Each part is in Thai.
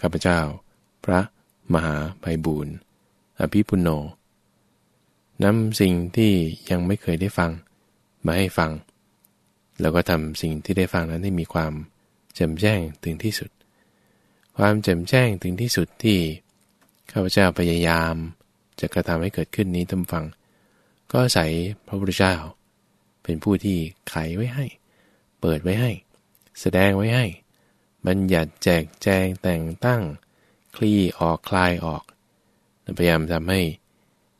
ข้าพเจ้า พระมหาไพบูรณ์อภิปุโนนำสิ่งที่ยังไม่เคยได้ฟัง มาให้ฟัง แล้วก็ทำสิ่งที่ได้ฟังนั้นให้มีความแจ่มแจ้งถึงที่สุด ความแจ่มแจ้งถึงที่สุดที่ข้าพเจ้าพยายาม จะกระทำให้เกิดขึ้นนี้ทำฟัง ก็ใส่พระพุทธเจ้า เป็นผู้ที่ไขไว้ให้ เปิดไว้ให้ แสดงไว้ให้ บัญญัติแจกแจงแต่งตั้ง คลี่ออกคลายออก พยายามทำให้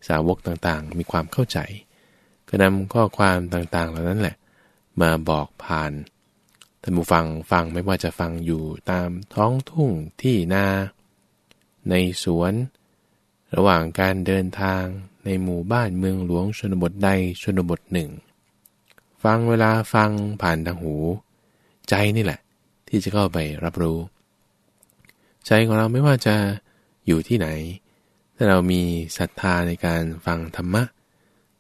สาวกต่างๆ มีความเข้าใจ ก็นำข้อความต่างๆ เหล่านั้นแหละ มาบอกผ่านท่านผู้ฟังฟังไม่ว่าจะฟังอยู่ตามท้องทุ่งที่นา ในสวน ระหว่างการเดินทางในหมู่บ้านเมืองหลวงชนบทใดชนบทหนึ่ง ฟังเวลาฟังผ่านทางหู ใจนี่แหละ ที่จะเข้าไปรับรู้ ใจของเราไม่ว่าจะอยู่ที่ไหน ถ้าเรามีศรัทธาในการฟังธรรมะ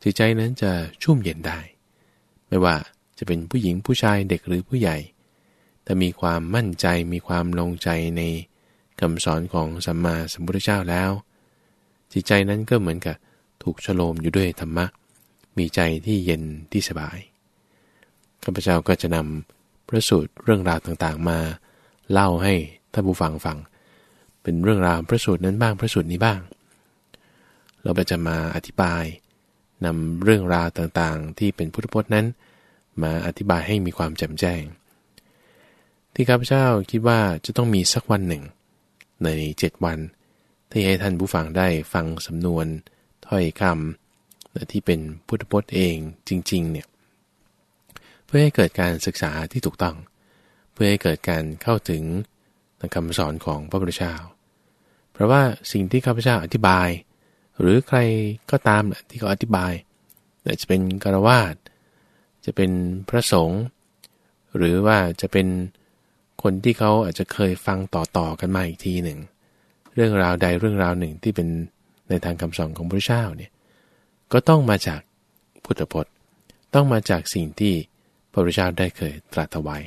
จิตใจนั้นจะชุ่มเย็นได้ ไม่ว่าจะเป็นผู้หญิงผู้ชายเด็กหรือผู้ใหญ่ถ้ามีความมั่นใจมีความลงใจในคำสอนของสัมมาสัมพุทธเจ้าแล้ว จิตใจนั้นก็เหมือนกับถูกฉโลมอยู่ด้วยธรรมะ มีใจที่เย็นที่สบายข้าพเจ้าก็จะนำ พระสูตรเรื่องราวต่างๆ มาเล่าให้ท่านผู้ฟังฟัง เป็นเรื่องราวพระสูตรนั้นบ้างพระสูตรนี้บ้าง เราก็จะมาอธิบายนำเรื่องราวต่างๆ ที่เป็นพุทธพจน์นั้น มาอธิบายให้มีความแจ่มแจ้ง ที่ข้าพเจ้าคิดว่าจะต้องมีสักวันหนึ่ง ในเจ็ดวัน ที่ให้ท่านผู้ฟังได้ฟังสำนวน ถ้อยคำที่เป็นพุทธพจน์เองจริง ๆ เนี่ย เพื่อให้เกิดการศึกษาที่ถูกต้อง เพื่อให้เกิดการเข้าถึงคำสอนของพระพุทธเจ้าเพราะว่าสิ่งที่ข้าพเจ้าอธิบาย หรือใครก็ตามที่เขาอธิบายจะเป็นกรวาดจะเป็นพระสงฆ์หรือว่าจะเป็นคนที่เขาอาจจะเคยฟังต่อๆกันมาอีกทีหนึ่ง เรื่องราวใดเรื่องราวหนึ่งที่เป็นในทางคำสอนของพระเจ้าเนี่ยก็ต้องมาจากพุทธพจน์ ต้องมาจากสิ่งที่ ระพุทธเจ้าได้เคยตรัสไว้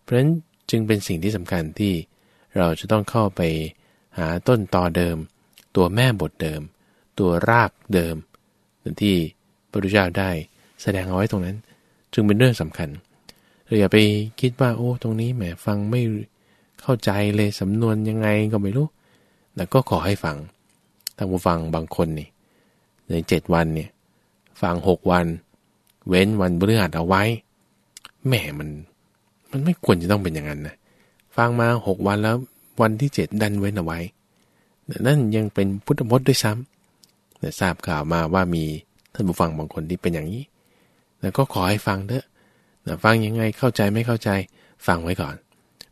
เพราะฉะนั้นจึงเป็นสิ่งที่สำคัญที่เราจะต้องเข้าไปหาต้นตอเดิม ตัวแม่บทเดิม ตัวรากเดิมที่พระพุทธเจ้าได้แสดงเอาไว้ตรงนั้น จึงเป็นเรื่องสำคัญเราอย่าไปคิดว่าโอ้ตรงนี้แหมฟังไม่เข้าใจเลยสำนวนยังไงก็ไม่รู้แต่ก็ขอให้ฟังท่านผู้ฟังบางคนนี่ในเจ็ดวันเนี่ยฟังหกวัน เว้นวันพฤหัสเอาไว้ แหมมัน มันไม่ควรจะต้องเป็นอย่างนั้นนะฟังมาหกวันแล้ววันที่เจ็ดดันเว้นเอาไว้นั่นยังเป็นพุทธพจน์ด้วยซ้ำทราบข่าวมาว่ามีท่านผู้ฟังบางคนที่เป็นอย่างนี้ แล้วก็ขอให้ฟังเถอะฟังยังไงเข้าใจไม่เข้าใจฟังไว้ก่อน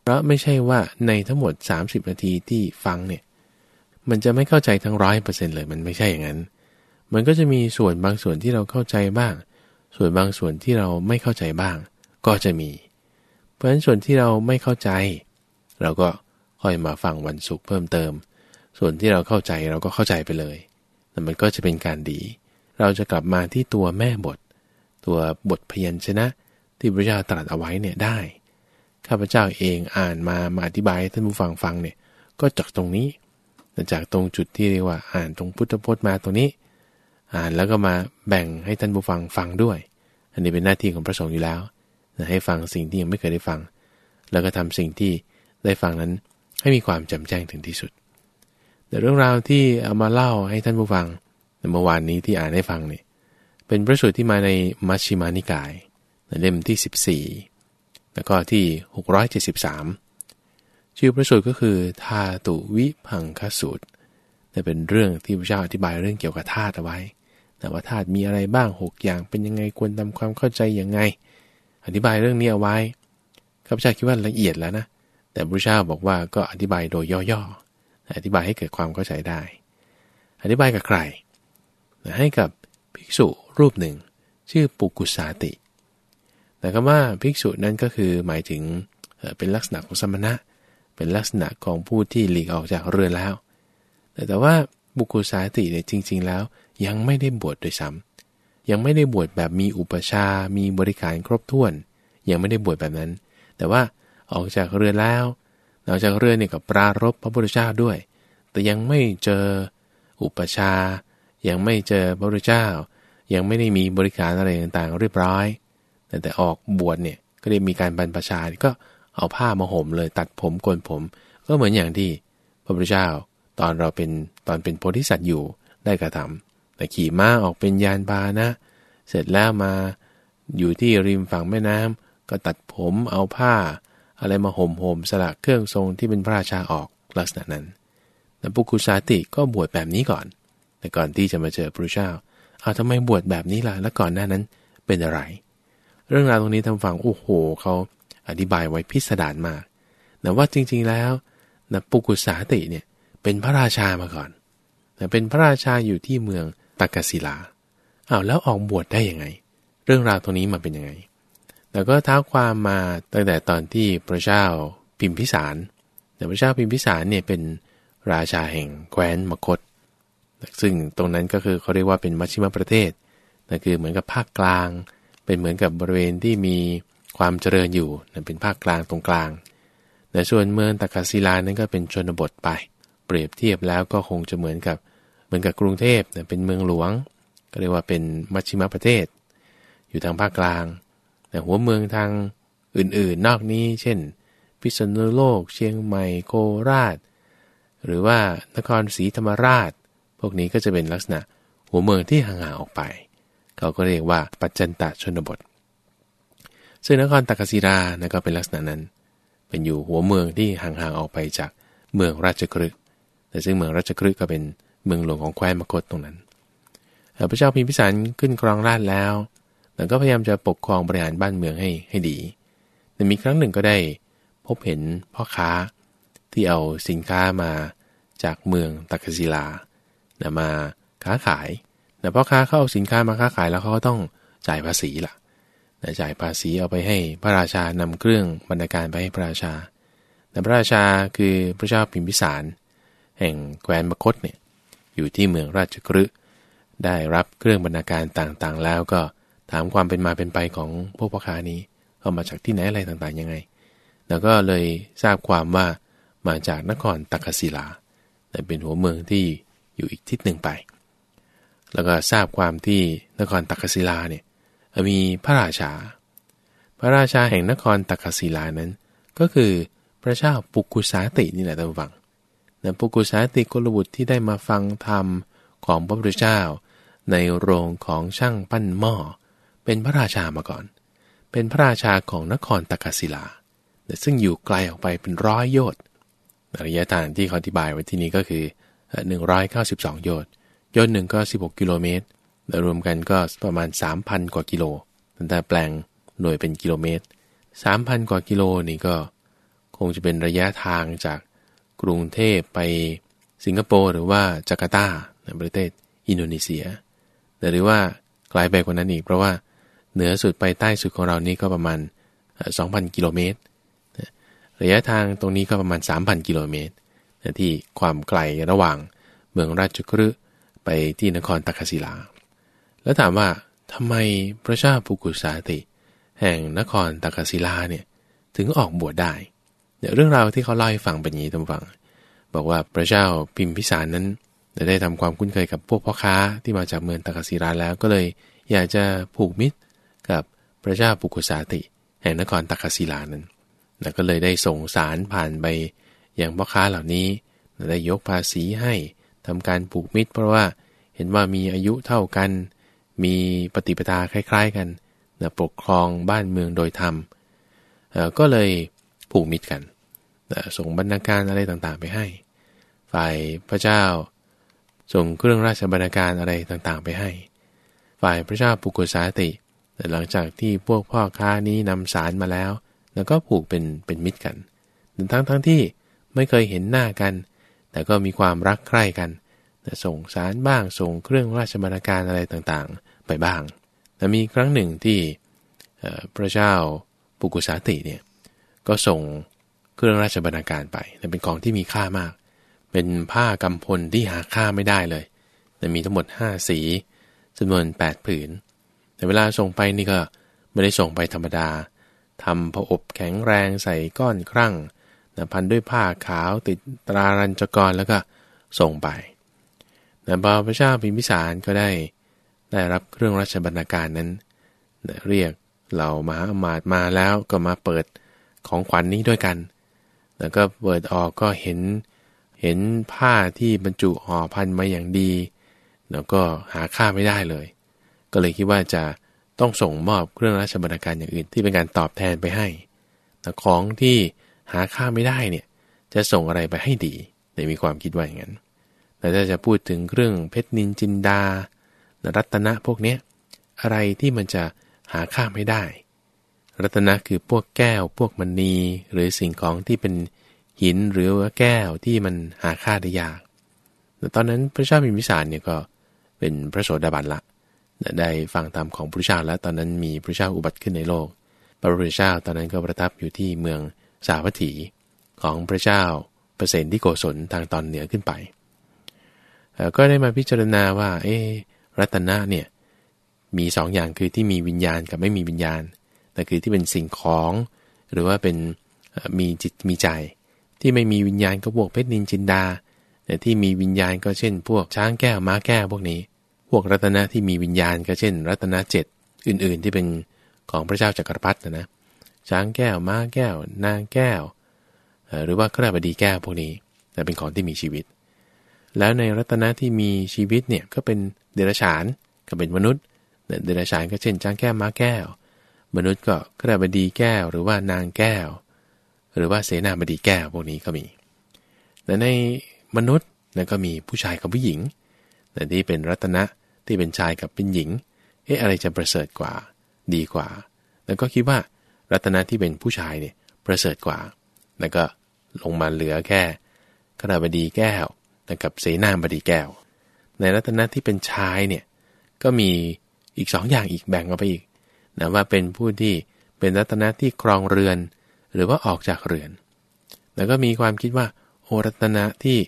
เพราะไม่ใช่ว่าในทั้งหมด 30 นาทีที่ฟังเนี่ยมันจะไม่เข้าใจทั้งร้อยเปอร์เซ็นต์เลยมันไม่ใช่อย่างนั้น มันก็จะมีส่วนบางส่วนที่เราเข้าใจบ้าง ส่วนบางส่วนที่เราไม่เข้าใจบ้าง ก็จะมี เพราะฉะนั้นส่วนที่เราไม่เข้าใจ เราก็ค่อยมาฟังวันศุกร์เพิ่มเติม ส่วนที่เราเข้าใจเราก็เข้าใจไปเลยแต่มันก็จะเป็นการดี เราจะกลับมาที่ตัวแม่บท ตัวบทพยัญชนะ ที่พระเจ้าตรัสเอาไว้เนี่ยได้ ข้าพเจ้าเองอ่านมามาอธิบายให้ท่านผู้ฟังฟังเนี่ยก็จากตรงนี้จากตรงจุดที่เรียกว่าอ่านตรงพุทธพจน์มาตรงนี้ อ่านแล้วก็มาแบ่งให้ท่านผู้ฟังฟังด้วย อันนี้เป็นหน้าที่ของพระสงฆ์อยู่แล้ว ให้ฟังสิ่งที่ยังไม่เคยได้ฟัง แล้วก็ทำสิ่งที่ได้ฟังนั้นให้มีความจำแจ้งถึงที่สุด แต่เรื่องราวที่เอามาเล่าให้ท่านผู้ฟังในเมื่อวานนี้ที่อ่านให้ฟังเนี่ยเป็นพระสูตรที่มาในมัชชิมานิกายเล่มที่ 14 แล้วก็ที่ 673 ชื่อพระสูตรก็คือธาตุวิพังคสูตรแต่เป็นเรื่องที่พระเจ้าอธิบายเรื่องเกี่ยวกับธาตุเอาไว้ แต่ว่าธาตุมีอะไรบ้าง 6 อย่างเป็นยังไงควรทำความเข้าใจยังไง อธิบายเรื่องนี้เอาไว้ข้าพเจ้าคิดว่าละเอียดแล้วนะ แต่พระเจ้าบอกว่าก็อธิบายโดยย่อๆ อธิบายให้เกิดความเข้าใจได้ อธิบายกับใคร ให้กับภิกษุรูปหนึ่ง ชื่อปุกุสาติ แต่คำว่าภิกษุนั้นก็คือหมายถึงเป็นลักษณะของสมณะ เป็นลักษณะของผู้ที่หลีกออกจากเรือนแล้ว แต่แต่ว่าบุกุสาติเนี่ยจริง ๆ แล้วยังไม่ได้บวชโดยซ้ำ ยังไม่ได้บวชแบบมีอุปชา มีบริการครบถ้วน ยังไม่ได้บวชแบบนั้น แต่ว่าออกจากเรือนแล้วนอกจากเรือเนี่ยกับปรารบพระพุทธเจ้าด้วย แต่ยังไม่เจออุปชา ยังไม่เจอพระพุทธเจ้า ยังไม่ได้มีบริการอะไรต่างๆ เรียบร้อย แต่แต่ออกบวชเนี่ยก็ได้มีการบรรพชาก็เอาผ้ามาห่มเลยตัดผมโกนผม ก็เหมือนอย่างที่พระพุทธเจ้าตอนเราเป็นตอนเป็นโพธิสัตว์อยู่ได้กระทำ แต่ขี่ม้าออกเป็นยานพาหนะ เสร็จแล้วมาอยู่ที่ริมฝั่งแม่น้ำก็ตัดผมเอาผ้า อะไรมาห่มห่มสละเครื่องทรงที่เป็นพระราชาออกลักษณะนั้นแต่ปุกุสาติก็บวชแบบนี้ก่อน แต่ก่อนที่จะมาเจอพระเจ้าเอาทำไมบวชแบบนี้ล่ะ แล้วก่อนหน้านั้นเป็นอะไร เรื่องราวตรงนี้ทำฟังโอ้โหเขาอธิบายไว้พิสดารมากแต่ว่าจริง ๆแล้วนะปุกุสาติเนี่ยเป็นพระราชามาก่อนแต่เป็นพระราชาอยู่ที่เมือง ตากศิลาอ้าวแล้วออกบวชได้ยังไง เรื่องราวตรงนี้มาเป็นยังไง แล้วก็ท้าความมาตั้งแต่ตอนที่พระเจ้าพิมพิสาร แต่พระเจ้าพิมพิสารเนี่ยเป็นราชาแห่งแคว้นมคต ซึ่งตรงนั้นก็คือเขาเรียกว่าเป็นมัชชิมประเทศนั่นคือเหมือนกับภาคกลาง เป็นเหมือนกับบริเวณที่มีความเจริญอยู่นั่นเป็นภาคกลางตรงกลางแต่ส่วนเมืองตากศิลานั้นก็เป็นชนบทไป เปรียบเทียบแล้วก็คงจะเหมือนกับ มือนกับกรุงเทพเป็นเมืองหลวง ก็เรียกว่าเป็นมัชชิมประเทศ อยู่ทางภาคกลาง แต่หัวเมืองทางอื่นๆ นอกนี้ เช่น พิษณุโลก เชียงใหม่โคราช หรือว่านครศรีธรรมราช พวกนี้ก็จะเป็นลักษณะหัวเมืองที่ห่างๆออกไป เขาก็เรียกว่าปัจจันตชนบท ซึ่งนครตักศิรานะก็เป็นลักษณะนั้น เป็นอยู่หัวเมืองที่ห่างๆออกไปจากเมืองราชกฤห์แต่ซึ่งเมืองราชกฤห์ก็เป็น เมืองหลวงของแคว้นมคตตรงนั้นพระเจ้าพิมพิสารขึ้นครองราชแล้วแต่ก็พยายามจะปกครองบริหารบ้านเมืองให้ให้ดี แต่มีครั้งหนึ่งก็ได้ พบเห็นพ่อค้าที่เอาสินค้ามาจากเมืองตักศิลามาค้าขายแต่พ่อค้าเขาเอาสินค้ามาค้าขายแล้วเขาก็ต้องจ่ายภาษีล่ะจ่ายภาษีเอาไปให้พระราชานำเครื่องบรรณาการไปให้พระราชา แต่พระราชาคือพระเจ้าพิมพิสาร แห่งแคว้นมคตเนี่ย อยู่ที่เมืองราชกฤห์ได้รับเครื่องบรรณาการต่างๆ แล้วก็ถามความเป็นมาเป็นไปของพวกพ่อค้านี้เอามาจากที่ไหนอะไรต่างๆยังไง แล้วก็เลยทราบความว่ามาจากนครตักศิลาแต่เป็นหัวเมืองที่อยู่อีกทิศหนึ่งไป แล้วก็ทราบความที่นครตักศิลาเนี่ยมีพระราชา พระราชาแห่งนครตักศิลานั้น ก็คือพระเจ้าปุกุสาตินี่แหละท่านฟัง นะปุกุสาติกลบุตรที่ได้มาฟังธรรมของพระพุทธเจ้า ในโรงของช่างปั้นหม้อ เป็นพระราชามาก่อน เป็นพระราชาของนครตากศิลา ซึ่งอยู่ไกลออกไปเป็นร้อยโยชน์ระยะทางที่เขาอธิบายไว้ที่นี้ก็คือ 192 โยชน์โยชน์หนึ่งก็ 16 กิโลเมตรรวมกันก็ประมาณ 3,000 กว่ากิโลแต่แปลงหน่วยเป็นกิโลเมตร 3,000 กว่ากิโลนี่ก็ คงจะเป็นระยะทางจาก กรุงเทพไปสิงคโปร์หรือว่าจาการ์ตาในประเทศอินโดนีเซียแต่หรือว่าไกลไปกว่านั้นอีก เพราะว่าเหนือสุดไปใต้สุดของเรานี่ก็ประมาณ 2,000 กิโลเมตร ระยะทางตรงนี้ก็ประมาณ 3,000 กิโลเมตร ที่ความไกลระหว่างเมืองราชกฤห์ไปที่นครตักศิลา แล้วถามว่าทำไมพระเจ้าปุกุสาติ แห่งนครตักศิลาเนี่ยถึงออกบวชได้ เรื่องราวที่เขาเล่าให้ฟังเป็นอย่างนี้ท่านฟัง บอกว่าพระเจ้าพิมพิสารนั้นได้ทำความคุ้นเคยกับพวกพ่อค้าที่มาจากเมืองตากศิราแล้วก็เลยอยากจะผูกมิตรกับพระเจ้าปุกุสาติ แห่งนครตากศิลานั้นแล้วก็เลยได้ส่งสารผ่านไปอย่างพ่อค้าเหล่านี้ได้ยกภาษีให้ทำการผูกมิตร เพราะว่าเห็นว่ามีอายุเท่ากัน มีปฏิปทาคล้าย ๆกันปกครองบ้านเมืองโดยธรรมก็เลย ผูกมิตรกันส่งบรรณาการอะไรต่างๆ ไปให้ ฝ่ายพระเจ้า ส่งเครื่องราชบรรณาการอะไรต่างๆ ไปให้ ฝ่ายพระเจ้าปุกุสาติ แต่หลังจากที่พวกพ่อค้านี้นำสารมาแล้ว แล้วก็ผูกเป็นเป็นมิตรกันทั้งทั้งที่ไม่เคยเห็นหน้ากัน แต่ก็มีความรักใคร่กันแต่ส่งสารบ้างส่งเครื่องราชบรรณาการอะไรต่างๆ ไปบ้าง แต่มีครั้งหนึ่งที่พระเจ้าปุกุสาติเนี่ย ก็ส่งเครื่องราชบรรณาการไปแต่เป็นของที่มีค่ามาก เป็นผ้ากำพลที่หาค่าไม่ได้เลย แต่มีทั้งหมด 5 สีจำนวน 8 ผืน แต่เวลาส่งไปนี่ก็ไม่ได้ส่งไปธรรมดาทำผอบแข็งแรงใส่ก้อนครั่งนะพันด้วยผ้าขาวติดตรารัญจกรแล้วก็ส่งไปนะพอพระเจ้าพิมพิสารก็ได้ ได้รับเครื่องราชบรรณาการนั้นนะเรียกเหล่ามหาอมาตย์มาแล้วก็มาเปิด ของขวัญนนี้ด้วยกัน แล้วก็เปิดออกก็เห็นเห็นผ้าที่บรรจุห่อพันมาอย่างดี แล้วก็หาค่าไม่ได้เลย ก็เลยคิดว่าจะต้องส่งมอบเครื่องราชบรรณาการอย่างอื่นที่เป็นการตอบแทนไปให้แต่ของที่หาค่าไม่ได้เนี่ยจะส่งอะไรไปให้ดีในมีความคิดว่าอย่างนั้นแต่ถ้าจะพูดถึงเครื่องเพชรนินจินดา รัตนะพวกนี้อะไรที่มันจะหาค่าไม่ได้ รัตนะคือพวกแก้ว พวกมณีหรือสิ่งของที่เป็นหินหรือว่าแก้วที่มันหาค่าได้ยาก แต่ตอนนั้นพระเจ้าพิมพิสารเนี่ยก็เป็นพระโสดาบันละ ได้ฟังธรรมของพระเจ้าแล้วตอนนั้นมีพระเจ้าอุบัติขึ้นในโลก พระพุทธเจ้าตอนนั้นก็ประทับอยู่ที่เมืองสาวัตถีของพระเจ้าเปรตที่โกศลทางตอนเหนือขึ้นไป ก็ได้มาพิจารณาว่า เอ๊รัตนะเนี่ยมีสองอย่างคือที่มีวิญญาณกับไม่มีวิญญาณ แต่คือที่เป็นสิ่งของ หรือว่าเป็นมีจิตมีใจ ที่ไม่มีวิญญาณก็พวกเพชรนินจินดาแต่ที่มีวิญญาณก็เช่น พวกช้างแก้วม้าแก้วพวกนี้ พวกรัตนะที่มีวิญญาณก็เช่น รัตนะเจ็ดอื่นๆ ที่เป็นของพระเจ้าจักรพรรดินะนะช้างแก้วม้าแก้ว นางแก้ว หรือว่าข้าบดีแก้วพวกนี้แต่เป็นของที่มีชีวิต แล้วในรัตนะที่มีชีวิตเนี่ยก็เป็นเดรัจฉานก็เป็นมนุษย์ เดรัจฉานก็เช่นช้างแก้วม้าแก้ว มนุษย์ก็ข้าบดีแก้วหรือว่านางแก้ว หรือว่าเสนาบดีแก้วพวกนี้ก็มีแต่ในมนุษย์นั่นก็มีผู้ชายกับผู้หญิงแต่ที่เป็นรัตนะที่เป็นชายกับเป็นหญิง เอ๊ะอะไรจะประเสริฐกว่า ดีกว่า แล้วก็คิดว่ารัตนะที่เป็นผู้ชายเนี่ยประเสริฐกว่า แล้วก็ลงมาเหลือแค่ขณาบดีแก้วกับเสนาบดีแก้ว ในรัตนะที่เป็นชายเนี่ยก็มีอีกสองอย่างอีกแบ่งออกไปอีก นะว่าเป็นผู้ที่เป็นรัตนะที่ครองเรือน หรือว่าออกจากเรือน แล้วก็มีความคิดว่าโอรัตนะที่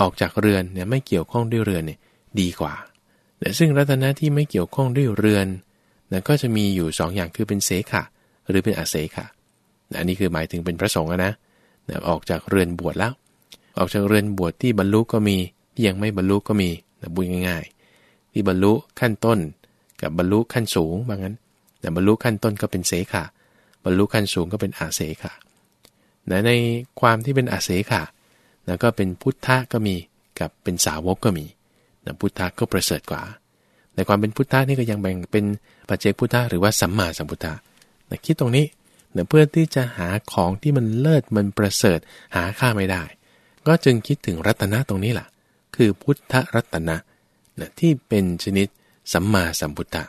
ออกจากเรือนเนี่ยไม่เกี่ยวข้องด้วยเรือนเนี่ยดีกว่าแต่ซึ่งรัตนะที่ไม่เกี่ยวข้องด้วยเรือนนะก็จะมีอยู่2ออย่างคือเป็นเสขะหรือเป็นอาเสขะอันนี้คือหมายถึงเป็นพระสงฆ์นะนะออกจากเรือนบวชแล้ว ออกจากเรือนบวชที่บรรลุก็มีที่ยังไม่บรรลุก็มีนะบุญง่าย ๆ ที่บรรลุขั้นต้น กับบรรลุขั้นสูงบางนั้น แต่บรรลุขั้นต้นก็เป็นเสขะบรรลุขั้นสูงก็เป็นอาเสขะนะในความที่เป็นอาเสขะนะก็เป็นพุทธะก็มีกับเป็นสาวกก็มีนะพุทธะก็ประเสริฐกว่า ในความเป็นพุทธะนี่ก็ยังแบ่งเป็นปัจเจกพุทธะหรือว่าสัมมาสัมพุทธะนะคิดตรงนี้นะเพื่อที่จะหาของที่มันเลิศมันประเสริฐหาค่าไม่ได้ ก็จึงคิดถึงรัตนะตรงนี้แหละคือพุทธรัตนะนะที่เป็นชนิดสัมมาสัมพุทธะ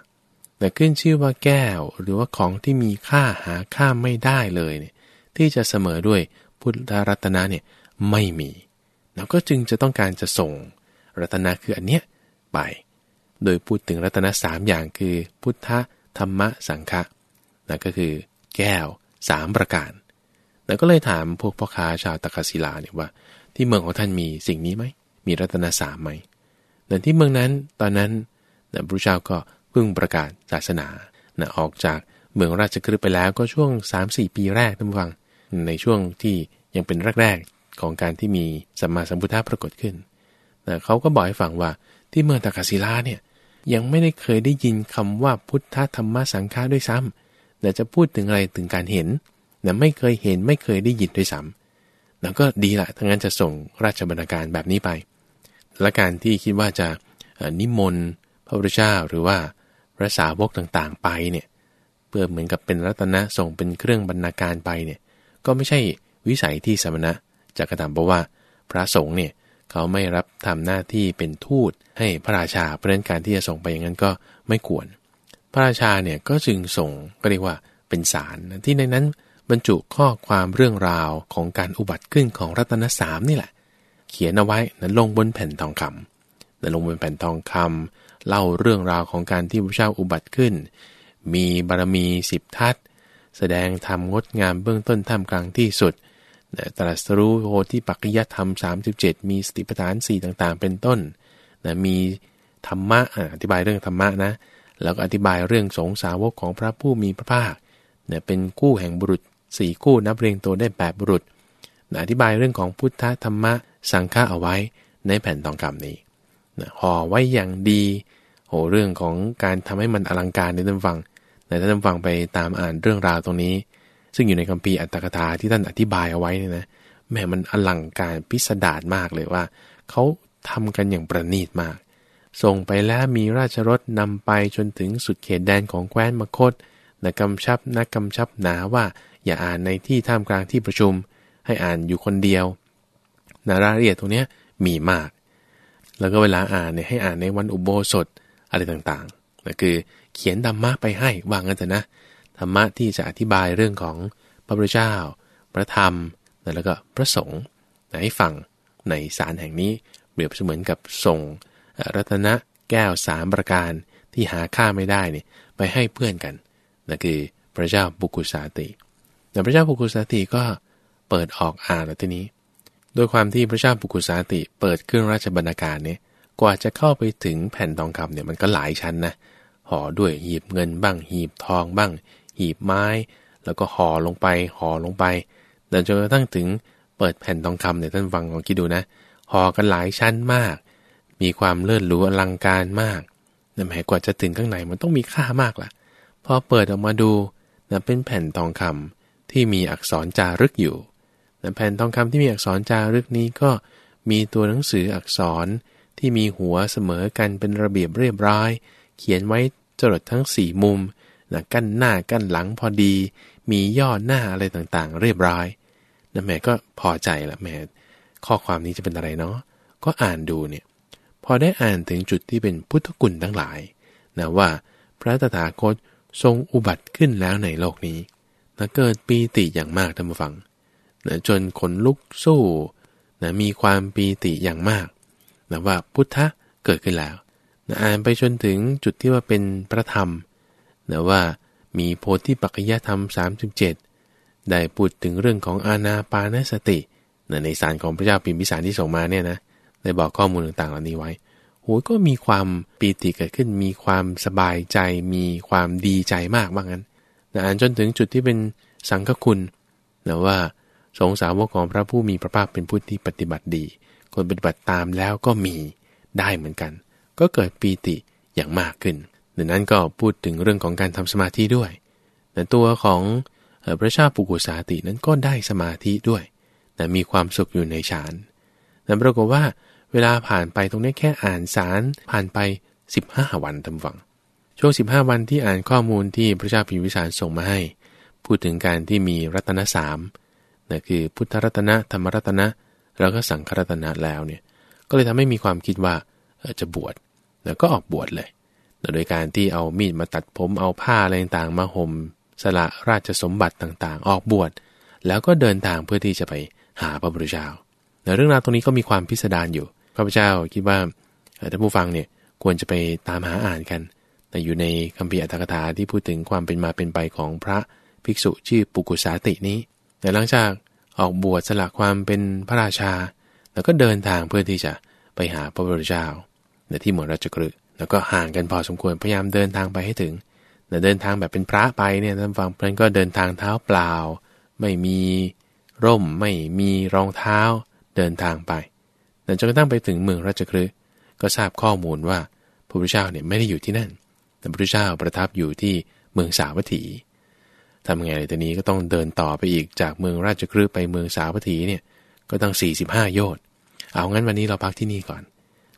แต่ขึ้นชื่อว่าแก้วหรือว่าของที่มีค่าหาค่าไม่ได้เลยเนี่ยที่จะเสมอด้วยพุทธรัตนะเนี่ยไม่มีเราก็จึงจะต้องการจะส่งรัตนะคืออันเนี้ยไป โดยพูดถึงรัตนะสามอย่างคือพุทธธรรมะสังฆะนั่นก็คือแก้วสามประการแล้วก็เลยถามพวกพ่อค้าชาวตะกศิลาเนี่ยว่า ที่เมืองของท่านมีสิ่งนี้ไหมมีรัตนะสามไหมแต่ที่เมืองนั้นตอนนั้นพระเจ้าก็ พิ่งประกาศศาสนานะออกจากเมืองราชกฤห์ไปแล้วก็ช่วง 3-4 ปีแรกท่านฟัง ในช่วงที่ยังเป็นแรกๆของการที่มีสัมมาสัมพุทธะปรากฏขึ้นนะเขาก็บอกให้ฟังว่าที่เมืองตากศิลาเนี่ยยังไม่ได้เคยได้ยินคำว่าพุทธธรรมสังฆาด้วยซ้ำแต่จะพูดถึงอะไรถึงการเห็นนะไม่เคยเห็นไม่เคยได้ยินด้วยซ้ำแล้วก็ดีละทั้งนั้นจะส่งราชบรรณาการแบบนี้ไป และการที่คิดว่าจะนิมนต์พระพุทธเจ้าหรือว่า ระสาวกต่างๆไปเนี่ยเพื่อเหมือนกับเป็นรัตนะส่งเป็นเครื่องบรรณาการไปเนี่ยก็ไม่ใช่วิสัยที่สมณะจะกระทำเพราะว่าพระสงฆ์เนี่ยเขาไม่รับทำหน้าที่เป็นทูตให้พระราชาเพราะนั้นการที่จะส่งไปอย่างนั้นก็ไม่ควร พระราชาเนี่ยก็จึงส่งก็เรียกว่าเป็นสารที่ในนั้นบรรจุข้อความเรื่องราวของการอุบัติขึ้นของรัตนสามนี่แหละ เขียนเอาไว้นั้นลงบนแผ่นทองคำนั้นลงบนแผ่นทองคำ เล่าเรื่องราวของการที่พระเจ้าอุบัติขึ้น มีบารมีสิบทัศแสดงธรรมงดงามเบื้องต้นท่ามกลางที่สุดตรัสรู้โหที่ปักยธรรม 37 มีสติปัฏฐาน4ต่างๆ เป็นต้นนะมีธรรมะอธิบายเรื่องธรรมะนะ แล้วก็อธิบายเรื่องสงสาวกของพระผู้มีพระภาคเนี่ยเป็นคู่แห่งบุรุษ 4 คู่นับเรียงตัวได้ 8 บุรุษอธิบายเรื่องของพุทธธรรมะสังฆะเอาไว้ในแผ่นทองคำนี้ ห่อไว้อย่างดีโหเรื่องของการทำให้มันอลังการในท่านฟังแต่ท่านฟังไปตามอ่านเรื่องราวตรงนี้ ซึ่งอยู่ในคัมภีร์อัตถกถาที่ท่านอธิบายเอาไว้เนี่ยนะแม่มันอลังการพิสดารมากเลยว่าเขาทำกันอย่างประณีตมาก ส่งไปแล้วมีราชรถนำไปจนถึงสุดเขตแดนของแคว้นมคตนะกำชับนักกำชับหนาว่าอย่าอ่านในที่ท่ามกลางที่ประชุม ให้อ่านอยู่คนเดียวนะรายละเอียดตรงนี้มีมาก แล้วก็เวลาอ่านเนี่ยให้อ่านในวันอุโบสถอะไรต่างๆนะคือเขียนธรรมะไปให้วางกันเถอะนะธรรมะที่จะอธิบายเรื่องของพระพุทธเจ้า พระธรรม แล้วก็พระสงฆ์ให้ฟังในสารแห่งนี้เปรียบเสมือนกับส่งรัตนะแก้วสามประการที่หาค่าไม่ได้เนี่ยไปให้เพื่อนกันนั่นคือพระเจ้าบุกุสาติแต่พระเจ้าบุกุสาติก็เปิดออกอ่านแล้วทีนี้ โดยความที่พระเจ้าบุกุสาติเปิดเครื่องราชบรรณาการเนี่ยกว่าจะเข้าไปถึงแผ่นทองคำเนี่ยมันก็หลายชั้นนะห่อด้วยหีบเงินบ้าง หีบทองบ้าง หีบไม้ แล้วก็ห่อลงไปห่อลงไปจนกระทั่งถึงเปิดแผ่นทองคำเนี่ยท่านฟังลองคิดดูนะห่อกันหลายชั้นมาก มีความเลื่อนหรูอลังการมากนั่นหมายกว่าจะถึงข้างในมันต้องมีค่ามากล่ะพอเปิดออกมาดูนะเป็นแผ่นทองคำที่มีอักษรจารึกอยู่ แผ่นทองคำที่มีอักษรจารึกนี้ก็มีตัวหนังสืออักษรที่มีหัวเสมอกันเป็นระเบียบเรียบร้อย เขียนไว้จรดทั้งสี่มุมนะกั้นหน้ากั้นหลังพอดี มีย่อหน้าอะไรต่างๆ เรียบร้อยนะแม่ก็พอใจละแม่ข้อความนี้จะเป็นอะไรเนาะก็อ่านดูเนี่ยพอได้อ่านถึงจุดที่เป็นพุทธกุลทั้งหลายนะว่าพระตถาคตทรงอุบัติขึ้นแล้วในโลกนี้นะเกิดปีติอย่างมากท่านผู้ฟัง นะจนขนลุกสู้นะมีความปีติอย่างมากนะว่าพุทธะเกิดขึ้นแล้วนะอ่านไปจนถึงจุดที่ว่าเป็นพระธรรมนะว่ามีโพธิปัจจยธรรม 37 ได้พูดถึงเรื่องของอาณาปานสตินะในสารของพระเจ้าปิมพิสารที่ส่งมาเนี่ยนะได้บอกข้อมูลต่างๆเหล่านี้ไว้โหก็มีความปีติเกิดขึ้น มีความสบายใจ มีความดีใจมากว่างั้นนะอ่านจนถึงจุดที่เป็นสังฆคุณนะว่า สงสาวกของพระผู้มีพระภาคเป็นผู้ที่ปฏิบัติดี คนปฏิบัติตามแล้วก็มีได้เหมือนกัน ก็เกิดปีติอย่างมากขึ้นดังนั้นก็พูดถึงเรื่องของการทำสมาธิด้วยแต่ตัวของพระชาปุกุสาตินั้นก็ได้สมาธิด้วย แต่มีความสุขอยู่ในฌานแต่ปรากฏว่าเวลาผ่านไปตรงนี้แค่อ่านสารผ่านไป 15 วันทำฝัง ช่วง 15 วันที่อ่านข้อมูลที่พระเจ้าพิมพิสารส่งมาให้ พูดถึงการที่มีรัตนสาม นั่นคือพุทธรัตนะธรรมรัตนะ แล้วก็สังฆรัตนะแล้วเนี่ยก็เลยทำให้มีความคิดว่าจะบวชแล้วก็ออกบวชเลยโดยการที่เอามีดมาตัดผมเอาผ้าอะไรต่างๆมาห่มสละราชสมบัติต่างๆ ออกบวชแล้วก็เดินทางเพื่อที่จะไปหาพระพุทธเจ้าเรื่องราวตรงนี้ก็มีความพิสดารอยู่ข้าพเจ้าคิดว่าท่านผู้ฟังเนี่ยควรจะไปตามหาอ่านกัน แต่อยู่ในคัมภีร์อัตถกถาที่พูดถึงความเป็นมาเป็นไปของพระภิกษุชื่อปุกุสาตินี้ แต่หลังจากออกบวชสละความเป็นพระราชา แล้วก็เดินทางเพื่อที่จะไปหาพระพุทธเจ้าในที่หมวดราชกฤห์แล้วก็ห่างกันพอสมควรพยายามเดินทางไปให้ถึงแต่เดินทางแบบเป็นพระไปเนี่ยท่านฟังเพื่อนก็เดินทางเท้าเปล่า ไม่มีร่มไม่มีรองเท้าเดินทางไปแต่จนกระทั่งไปถึงเมืองราชคฤห์ก็ทราบข้อมูลว่าพระพุทธเจ้าเนี่ยไม่ได้อยู่ที่นั่น แต่พระพุทธเจ้าประทับอยู่ที่เมืองสาวัตถี ทำไงในตอนนี้ก็ต้องเดินต่อไปอีกจากเมืองราชคฤห์ไปเมืองสาวัตถีเนี่ยก็ต้อง 45 โยชน์เอางั้นวันนี้เราพักที่นี่ก่อน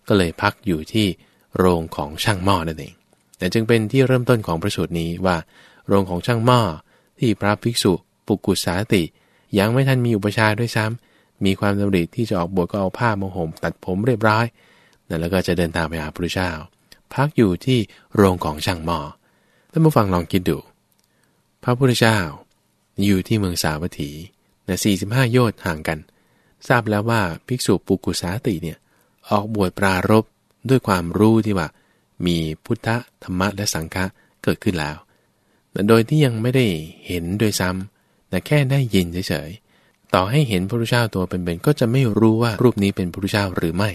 ก็เลยพักอยู่ที่โรงของช่างหม้อนั่นเอง แต่จึงเป็นที่เริ่มต้นของประสูตรนี้ว่า โรงของช่างหม้อที่พระภิกษุปุกุสาติ ยังไม่ทันมีอุปชาด้วยซ้ำมีความดำริที่จะออกบวชก็เอาผ้ามาห่มตัดผมเรียบร้อยแล้วก็จะเดินทางไปหาพระเจ้า พักอยู่ที่โรงของช่างหม้อท่านผู้ฟังลองคิดดู พระพุทธเจ้า อยู่ที่เมืองสาวัตถีนะ45 โยชน์ห่างกัน ทราบแล้วว่าภิกษุปุกุสาติเนี่ยออกบวชปรารบด้วยความรู้ที่ว่า มีพุทธธรรมะและสังฆะเกิดขึ้นแล้วแต่โดยที่ยังไม่ได้เห็นโดยซ้ำแต่แค่ได้ยินเฉยๆ ต่อให้เห็นพระพุทธเจ้าตัวเป็นๆ ก็จะไม่รู้ว่ารูปนี้เป็นพระพุทธเจ้าหรือไม่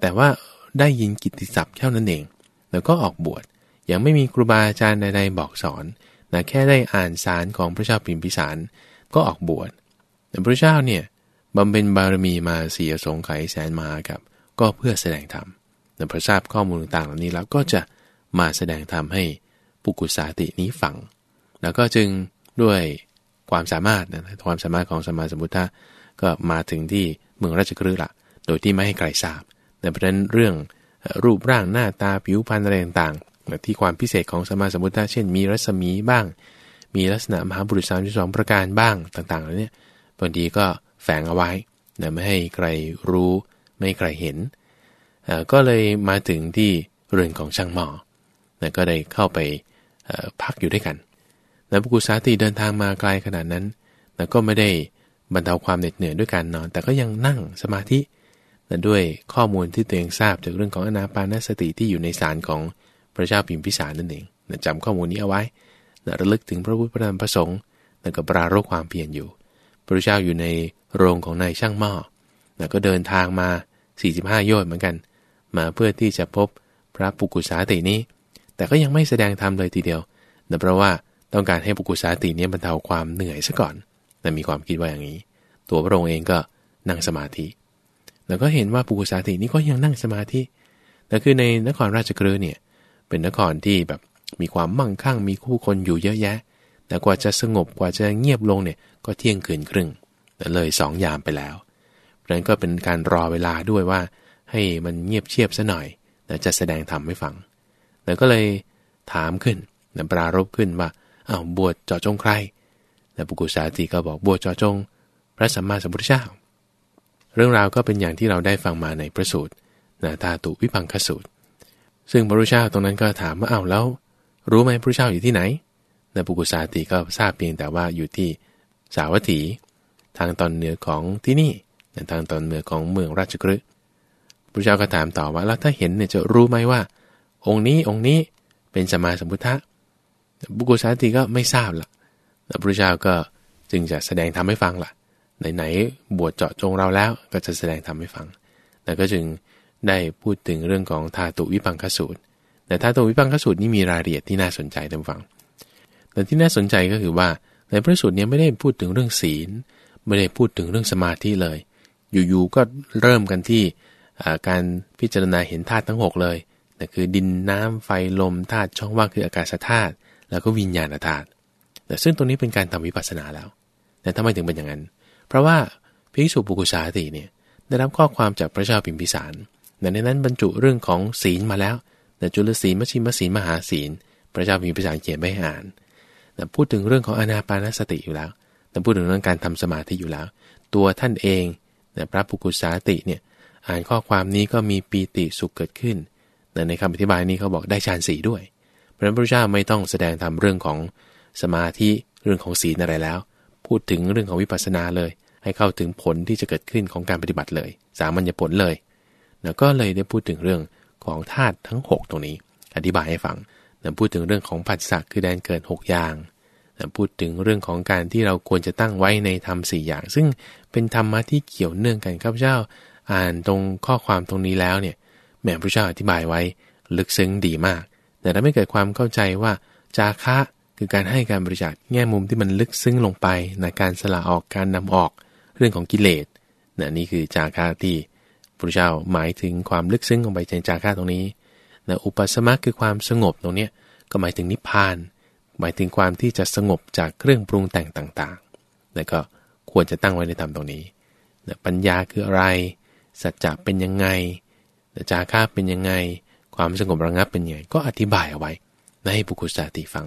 แต่ว่าได้ยินกิตติศัพท์แค่นั้นเอง แล้วก็ออกบวช ยังไม่มีครูบาอาจารย์ใดๆบอกสอน นะแค่ได้อ่านสารของพระเจ้าปิมพิสารก็ออกบวชแต่พระเจ้าเนี่ยบำเพ็ญบารมีมาเสียสงไขยแสนมากับ ก็เพื่อแสดงธรรมแต่พอทราบข้อมูลต่างๆเหล่านี้แล้วก็จะมาแสดงธรรมให้ปุกุสาตินี้ฟัง แล้วก็จึงด้วยความสามารถนะความสามารถของสมมาสมุทธะก็มาถึงที่เมืองราชกฤห์ละโดยที่ไม่ให้ใครทราบ แต่เพราะนั้นเรื่องรูปร่างหน้าตาผิวพรรณอะไรต่าง ที่ความพิเศษของสมาสมุทธะเช่น มีรัศมีบ้าง มีลักษณะมหาบุรุษสามสองประการบ้างต่างๆเหล่านี้บางทีก็แฝงเอาไว้นะไม่ให้ใครรู้ ไม่ให้ใครเห็น ก็เลยมาถึงที่เรือนของช่างหมอนะก็ได้เข้าไปพักอยู่ด้วยกันนะปุกุสาติเดินทางมาไกลขนาดนั้นนะก็ไม่ได้บรรเทาความเหน็ดเหนื่อยด้วยการนอน แต่ก็ยังนั่งสมาธินะด้วยข้อมูลที่ตัวเองทราบจากเรื่องของอนาปานสติที่อยู่ในสารของ พระเจ้าพิมพิสารนั่นเองนะจำข้อมูลนี้เอาไว้นะระลึกถึงพระพุทธพระธรรมพระสงฆ์นะก็ปรารบความเพียรอยู่ พระเจ้าอยู่ในโรงของนายช่างหม้อนะก็เดินทางมา 45 โยชน์เหมือนกัน มาเพื่อที่จะพบพระปุกุสาตินี้ แต่ก็ยังไม่แสดงธรรมเลยทีเดียวนะเพราะว่าต้องการให้ปุกุสาตินี้บรรเทาความเหนื่อยซะก่อนนะมีความคิดว่าอย่างนี้ ตัวพระองค์เองก็นั่งสมาธิ แล้วก็เห็นว่าปุกุสาตินี้ก็ยังนั่งสมาธิแต่คือในนครราชกฤห์เนี่ย เป็นนครที่แบบมีความมั่งคั่งมีผู้คนอยู่เยอะแยะ แต่กว่าจะสงบกว่าจะเงียบลงเนี่ยก็เที่ยงคืนครึ่งเลยสองยามไปแล้วเพราะนั้นก็เป็นการรอเวลาด้วยว่า ให้มันเงียบเชียบซะหน่อยแล้วจะแสดงธรรมให้ฟัง แล้วก็เลยถามขึ้นนปรารบขึ้นว่าอ้าวบวชเจาะจงใครแต่ปุกุสาติก็บอกบวชเจาะจง พระสัมมาสัมพุทธเจ้า เรื่องราวก็เป็นอย่างที่เราได้ฟังมาในพระสูตรนาตาตุวิพังคสูตร ซึ่งพระพุทธเจ้าตรงนั้นก็ถามว่าอ้าวแล้ว รู้ไหมพระพุทธเจ้าอยู่ที่ไหนแต่ปุกุสาติก็ทราบเพียงแต่ว่าอยู่ที่สาวัตถี ทางตอนเหนือของที่นี่ทางตอนเหนือของเมืองราชกฤห์พระเจ้าก็ถามต่อว่าแล้วถ้าเห็นเนี่ยจะรู้ไหมว่า องค์นี้องค์นี้เป็นสมาสมพุทธะบุกุสาติก็ไม่ทราบละพระเจ้าก็จึงจะแสดงทำให้ฟังละไหนๆบวชเจาะจงเราแล้วก็จะแสดงทำให้ฟัง แล้วก็จึง ได้พูดถึงเรื่องของธาตุวิปังคสูตร แต่ธาตุวิปังคสูตรนี่มีรายละเอียดที่น่าสนใจท่านฟัง แต่ที่น่าสนใจก็คือว่าในพระสูตรนี้ไม่ได้พูดถึงเรื่องศีล ไม่ได้พูดถึงเรื่องสมาธิเลย อยู่ๆก็เริ่มกันที่การพิจารณาเห็นธาตุทั้ง 6 เลยนั่นคือดินน้ำไฟลมธาตุช่องว่างคืออากาศธาตุแล้วก็วิญญาณธาตุแต่ซึ่งตรงนี้เป็นการทำวิปัสสนาแล้ว แต่ทำไมถึงเป็นอย่างนั้น เพราะว่าพิสุปุกุสาติเนี่ยได้รับข้อความจากพระเจ้าพิมพิสาร ในนั้นบรรจุเรื่องของศีลมาแล้วแต่จุลศีลมชิมศีลมหาศีล พระเจ้าพิมพิสาเขียนไม่อ่านแต่พูดถึงเรื่องของอนาปานสติอยู่แล้วแต่พูดถึงเรื่องการทำสมาธิอยู่แล้ว ตัวท่านเองพระปุกุสาติเนี่ยอ่านข้อความนี้ก็มีปีติสุขเกิดขึ้นในคำอธิบายนี้เขาบอกได้ฌานสีด้วย พระพุทธเจ้าไม่ต้องแสดงทำเรื่องของสมาธิเรื่องของศีลอะไรแล้ว พูดถึงเรื่องของวิปัสสนาเลย ให้เข้าถึงผลที่จะเกิดขึ้นของการปฏิบัติเลย สามัญญผลเลย แล้วก็เลยได้พูดถึงเรื่องของธาตุทั้ง 6 ตรงนี้ อธิบายให้ฟังแล้พูดถึงเรื่องของผัสสะคือแดนเกิด 6 อย่างแล้พูดถึงเรื่องของการที่เราควรจะตั้งไว้ในธรรมสี่อย่าง ซึ่งเป็นธรรมะที่เกี่ยวเนื่องกันข้าพเจ้า อ่านตรงข้อความตรงนี้แล้วเนี่ยแม่พระเจ้าอธิบายไว้ลึกซึ้งดีมาก แต่ถ้าไม่เกิดความเข้าใจว่าจาคะคือการให้การบริจาคแง่มุมที่มันลึกซึ้งลงไปในการสละออกการนำออกเรื่องของกิเลสนะนี่คือจาคะที่ พระเจ้าหมายถึงความลึกซึ้งลงไปในจาคะตรงนี้นะอุปสมะคือความสงบตรงนี้ก็หมายถึงนิพพาน หมายถึงความที่จะสงบจากเครื่องปรุงแต่งต่างๆแล้วก็ควรจะตั้งไว้ในธรรมตรงนี้นะปัญญาคืออะไร สัจจะเป็นยังไงจาคะเป็นยังไง ความสงบระงับเป็นยังไง ก็อธิบายเอาไว้ให้ปุกุสาติฟัง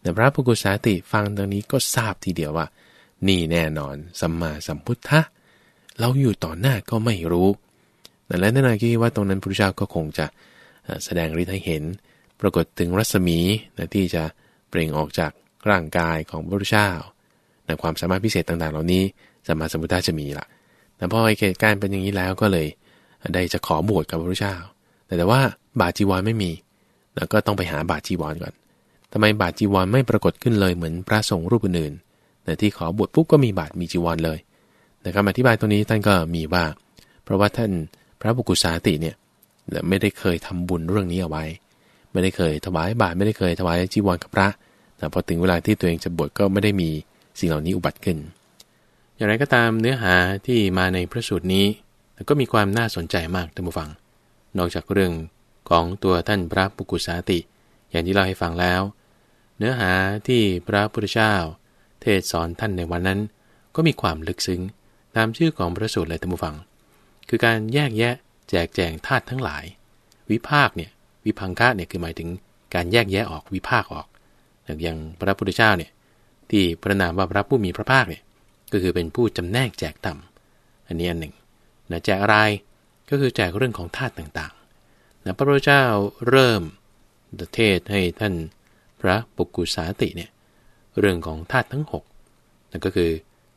แต่พระปุกุสาติฟังตรงนี้ก็ทราบทีเดียวว่า นี่แน่นอนสัมมาสัมพุทธะเราอยู่ต่อหน้าก็ไม่รู้ และนั่นคิดว่าตรงนั้นพระพุทธเจ้าก็คงจะแสดงฤทธิ์ให้เห็น ปรากฏถึงรัศมีนะที่จะเปล่งออกจากร่างกายของพระพุทธเจ้าในความสามารถพิเศษต่างๆ เหล่านี้สมมาสมุทธะจะมีละแต่พอเหตุการณ์เป็นอย่างนี้แล้วก็เลยได้จะขอบวชกับพระพุทธเจ้า แต่แต่ว่าบาจีวรไม่มี แล้วก็ต้องไปหาบาจีวรก่อนทำไมบาจีวรไม่ปรากฏขึ้นเลยเหมือนพระสงฆ์รูปอื่นแต่ที่ขอบวชปุ๊บก็มีบาตมีจีวรเลย แต่คำอธิบายตรงนี้ท่านก็มีว่า เพราะว่าท่าน พระบุกุสาติเนี่ยไม่ได้เคยทำบุญเรื่องนี้เอาไว้ ไม่ได้เคยถวายบาตรไม่ได้เคยถวายจีวรกับพระแต่พอถึงเวลาที่ตัวเองจะบวชก็ไม่ได้มีสิ่งเหล่านี้อุบัติขึ้น อย่างไรก็ตามเนื้อหาที่มาในพระสูตรนี้ก็มีความน่าสนใจมากท่านผู้ฟัง นอกจากเรื่องของตัวท่านพระปุกุสาติ อย่างที่เราให้ฟังแล้ว เนื้อหาที่พระพุทธเจ้า เทศสอนท่านในวันนั้น ก็มีความลึกซึ้งตามชื่อของพระสูตรเลยท่านผู้ฟัง คือการแยกแยะแจกแจงธาตุทั้งหลาย วิภาคเนี่ยวิพังคะเนี่ยคือหมายถึงการแยกแยะออกวิภาคออกอย่างพระพุทธเจ้าเนี่ยที่พระนามว่าพระผู้มีพระภาคเนี่ยก็คือเป็นผู้จำแนกแจกธรรมอันนี้อันหนึ่งนะแจกอะไรก็คือแจกเรื่องของธาตุต่างๆนะพระพุทธเจ้าเริ่มเทศให้ท่านพระปุกุสาติเนี่ยเรื่องของธาตุทั้ง6นั่นก็คือ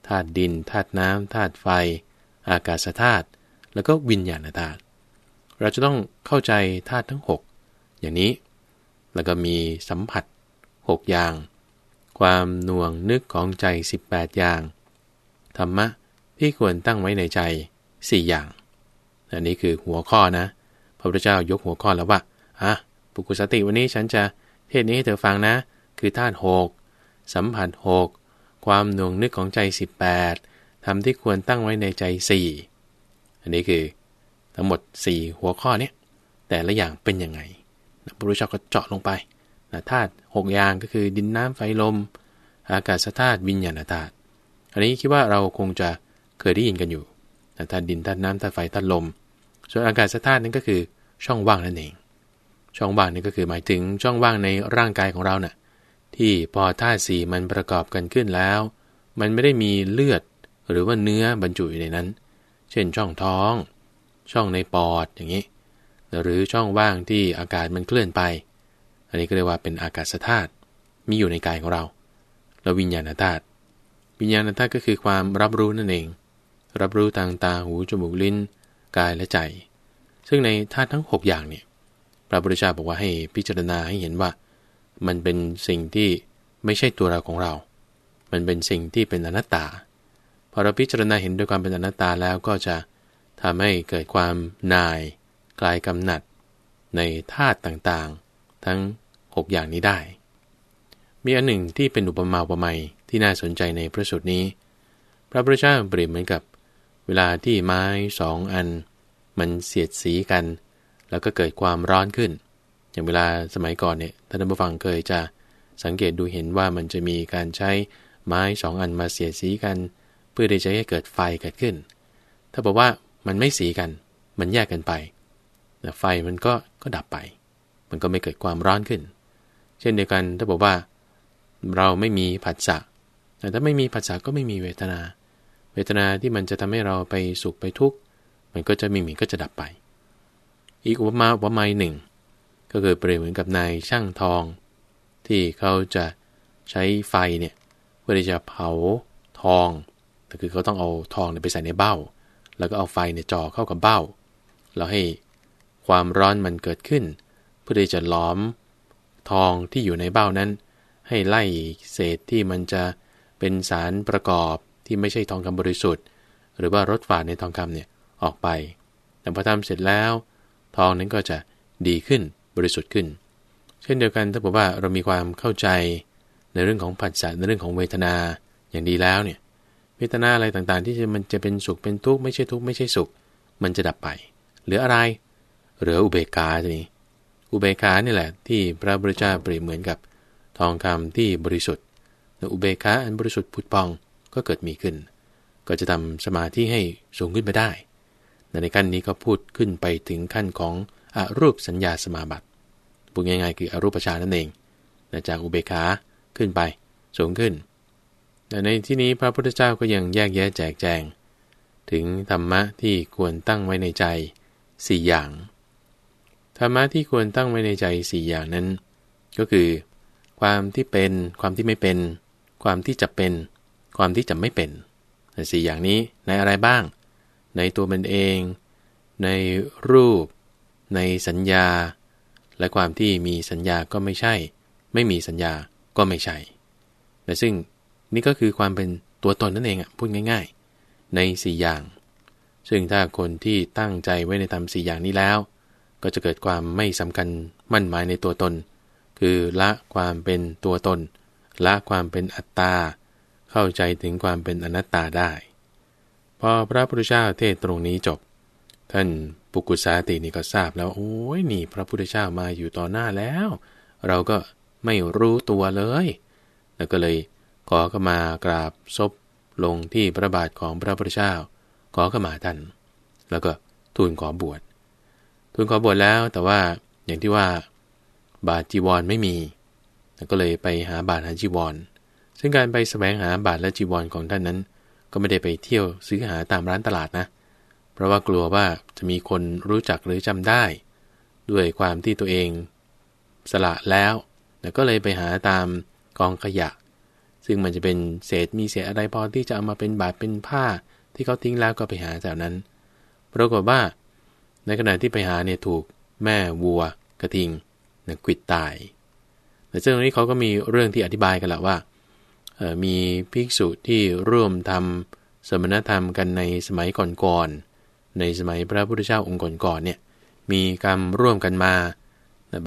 ธาตุดินธาตุน้ำธาตุไฟ อากาศธาตุ แล้วก็วิญญาณธาตุเราจะต้องเข้าใจธาตุทั้ง 6 อย่างนี้ แล้วก็มีสัมผัส 6 อย่าง ความหน่วงนึกของใจ 18 อย่าง ธรรมะที่ควรตั้งไว้ในใจ 4 อย่าง อันนี้คือหัวข้อนะ พระพุทธเจ้ายกหัวข้อแล้วว่าอะปุกุสติวันนี้ฉันจะเทศนี้ให้เธอฟังนะ คือธาตุหกสัมผัสหกความหน่วงนึกของใจ 18ทำที่ควรตั้งไว้ในใจ 4 อันนี้คือทั้งหมด 4 หัวข้อเนี้ยแต่ละอย่างเป็นยังไงพระพุทธเจ้าก็เจาะลงไปธาตุหอย่างก็คือดินน้ำไฟลม อากาศธาตุวิญญาณธาตุอันนี้คิดว่าเราคงจะเคยได้ยินกันอยู่ธาตุดินธาตุน้ำธาตุไฟธาตุลม ส่วนอากาศธาตุนั้นก็คือช่องว่างนั่นเอง ช่องว่างนี่ก็คือหมายถึงช่องว่างในร่างกายของเรานะ่ะที่พอธาตุสี่มันประกอบกันขึ้นแล้ว มันไม่ได้มีเลือดหรือว่าเนื้อบรรจุอยู่ในนั้น เช่นช่องท้อง ช่องในปอดอย่างนี้ หรือช่องว่างที่อากาศมันเคลื่อนไป อันนี้ก็เรียกว่าเป็นอากาศธาตุมีอยู่ในกายของเราแล้ววิญญาณธาตุวิญญาณธาตุก็คือความรับรู้นั่นเอง รับรู้ทางตาหูจมูกลิ้น กายและใจ ซึ่งในธาตุทั้ง 6 อย่างเนี่ยพระพุทธเจ้าบอกว่าให้พิจารณาให้เห็นว่า มันเป็นสิ่งที่ไม่ใช่ตัวเราของเรา มันเป็นสิ่งที่เป็นอนัตตา พอเราพิจารณาเห็นด้วยความเป็นอนัตตาแล้วก็จะทำให้เกิดความนายกลายกำหนัด ในธาตุต่างๆ ทั้ง 6 อย่างนี้ได้ มีอันหนึ่งที่เป็นอุปมาอุปไมยที่น่าสนใจในพระสูตรนี้ พระพุทธเจ้าเปรียบเหมือนกับ เวลาที่ไม้สองอัน มันเสียดสีกัน แล้วก็เกิดความร้อนขึ้น อย่างเวลาสมัยก่อนเนี่ยท่านผู้ฟังเคยจะสังเกตดูเห็นว่ามันจะมีการใช้ไม้สองอันมาเสียดสีกันเพื่อที่จะให้เกิดไฟเกิดขึ้น ถ้าบอกว่ามันไม่สีกัน มันแยกกันไปแต่ไฟมันก็ก็ดับไป มันก็ไม่เกิดความร้อนขึ้น เช่นเดียวกันถ้าบอกว่า เราไม่มีผัสสะแต่ถ้าไม่มีผัสสะก็ไม่มีเวทนา เวทนาที่มันจะทำให้เราไปสุขไปทุกข์ มันก็จะไม่มีก็จะดับไป อีกอุปมาอุปไมยหนึ่ง ก็คือเปรียบเหมือนกับนายช่างทอง ที่เขาจะใช้ไฟเนี่ยเพื่อที่จะเผาทอง แต่คือเขาต้องเอาทองไปใส่ในเบ้า แล้วก็เอาไฟเนี่ยจ่อเข้ากับเบ้า แล้วให้ความร้อนมันเกิดขึ้น เพื่อที่จะล้อมทองที่อยู่ในเบ้านั้น ให้ไล่เศษที่มันจะเป็นสารประกอบที่ไม่ใช่ทองคำบริสุทธิ์ หรือว่ารถฝาดในทองคำเนี่ยออกไป แต่พอทำเสร็จแล้ว ทองนั้นก็จะดีขึ้นบริสุทธิ์ขึ้น เช่นเดียวกันถ้าบอกว่าเรามีความเข้าใจในเรื่องของผัสสะในเรื่องของเวทนาอย่างดีแล้วเนี่ย เวทนาอะไรต่างๆ ที่มันจะเป็นสุขเป็นทุกข์ไม่ใช่ทุกข์ไม่ใช่สุข มันจะดับไป เหลืออะไร เหลืออุเบกขาทีนี้อุเบกขานี่แหละ ที่พระพุทธเจ้าเปรียบเหมือนกับ ทองคำที่บริสุทธิ์อุเบกขาอันบริสุทธิ์ผุดพองก็เกิดมีขึ้น ก็จะทำสมาธิให้สูงขึ้นไปได้ ในขั้นนี้ก็พูดขึ้นไปถึงขั้นของอรูปสัญญาสมาบัติพูดง่ายๆคืออรูปฌานนั่นเองจากอุเบกขาขึ้นไปสูงขึ้น ในที่นี้พระพุทธเจ้าก็ยังแยกแยะแจกแจง ถึงธรรมะที่ควรตั้งไว้ในใจ4อย่าง ธรรมะที่ควรตั้งไว้ในใจ4อย่างนั้น ก็คือ ความที่เป็น ความที่ไม่เป็น ความที่จะเป็น ความที่จะไม่เป็นสี่อย่างนี้ในอะไรบ้าง ในตัวมันเอง ในรูป ในสัญญา และความที่มีสัญญาก็ไม่ใช่ ไม่มีสัญญาก็ไม่ใช่แต่ซึ่ง นี่ก็คือความเป็นตัวตนนั่นเองอะพูดง่าย ๆ ในสี่อย่าง ซึ่งถ้าคนที่ตั้งใจไว้ในทำสี่อย่างนี้แล้ว ก็จะเกิดความไม่สำคัญมั่นหมายในตัวตน คือละความเป็นตัวตน ละความเป็นอัตตา เข้าใจถึงความเป็นอนัตตาได้ พอพระพุทธเจ้าเทศตรงนี้จบ ท่านปุกุสาตินี่ก็ทราบแล้ว โอ้ยนี่พระพุทธเจ้ามาอยู่ต่อหน้าแล้ว เราก็ไม่รู้ตัวเลย แล้วก็เลย ขอเข้ามากราบศพลงที่พระบาทของพระพุทธเจ้า ขอเข้ามาท่าน แล้วก็ทูลขอบวช ทูลขอบวชแล้วแต่ว่าอย่างที่ว่า บาทจีวรไม่มีก็เลยไปหาบาทหาจีวร ซึ่งการไปสแสวงหาบาทและจีวรของท่านนั้น ก็ไม่ได้ไปเที่ยวซื้อหาตามร้านตลาดนะ เพราะว่ากลัวว่าจะมีคนรู้จักหรือจำได้ ด้วยความที่ตัวเอง สละแล้ว แล้วก็เลยไปหาตามกองขยะ ซึ่งมันจะเป็นเศษมีเศษอะไรพอที่จะเอามาเป็นบาทเป็นผ้าที่เขาทิ้งแล้วก็ไปหาแถวนั้น ปรากฏว่า ในขณะที่ไปหาเนี่ยถูกแม่วัวกระทิงนะกิดตาย แต่เจ้าตรงนี้เขาก็มีเรื่องที่อธิบายกันแหละว่า มีภิกษุที่ร่วมทำสมณธรรมกันในสมัยก่อนๆ ในสมัยพระพุทธเจ้าองค์ก่อนๆเนี่ย มีกรรมร่วมกันมา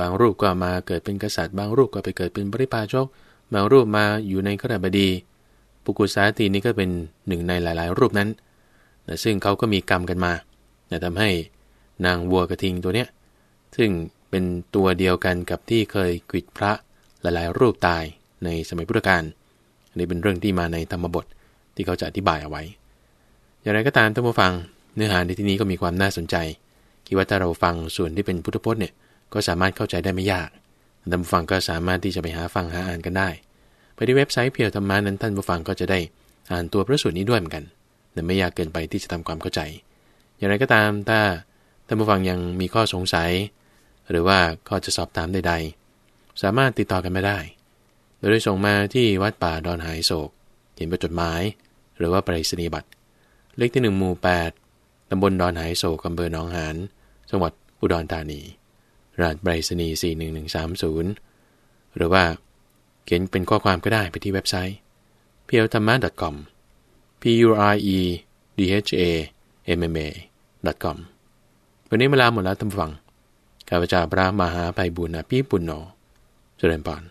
บางรูปก็มาเกิดเป็นกษัตริย์ บางรูปก็ไปเกิดเป็นบริพาชก บางรูปมาอยู่ในขรบดีปุกุสาตีนี้ก็เป็นหนึ่งในหลาย ๆ รูปนั้นนะซึ่งเขาก็มีกรรมกันมานะทำให้นางวัวกระทิงตัวเนี้ยซึ่งเป็นตัวเดียวกันกับที่เคยกิดพระหลาย ๆ รูปตายในสมัยพุทธกาลนนี้เป็นเรื่องที่มาในธรรมบทที่เขาจะอธิบายเอาไว้ อย่างไรก็ตามท่านผู้ฟังเนื้อหาในที่นี้ก็มีความน่าสนใจ คิดว่าถ้าเราฟังส่วนที่เป็นพุทธพจน์เนี่ยก็สามารถเข้าใจได้ไม่ยากท่านผู้ฟังก็สามารถที่จะไปหาฟังหาอ่านกันได้ ไปที่เว็บไซต์เพียวธรรมานั้นท่านผู้ฟังก็จะได้อ่านตัวพระสูตรนี้ด้วยเหมือนกันแต่ไม่ยากเกินไปที่จะทำความเข้าใจ อย่างไรก็ตามถ้าท่านผู้ฟังยังมีข้อสงสัย หรือว่าข้อจะสอบถามใดๆ สามารถติดต่อกันมาได้ โดยส่งมาที่วัดป่าดอนหายโศก เขียนเป็นจดหมาย หรือว่าไปรษณียบัตร เลขที่1หมู่8ตำบลดอนหายโศกอำเภอหนองหานจังหวัดอุดรธานีรหัสไปรษณีย์41130 หรือว่า เขียนเป็นข้อความก็ได้ไปที่เว็บไซต์ p u r e t h a m a c o m p u r e d h a m m a com วันนี้เวลาหมดแล้วท่านฟัง ข้าพเจ้าพระมหาภัยบุญอภิปุณโญเจริญปาน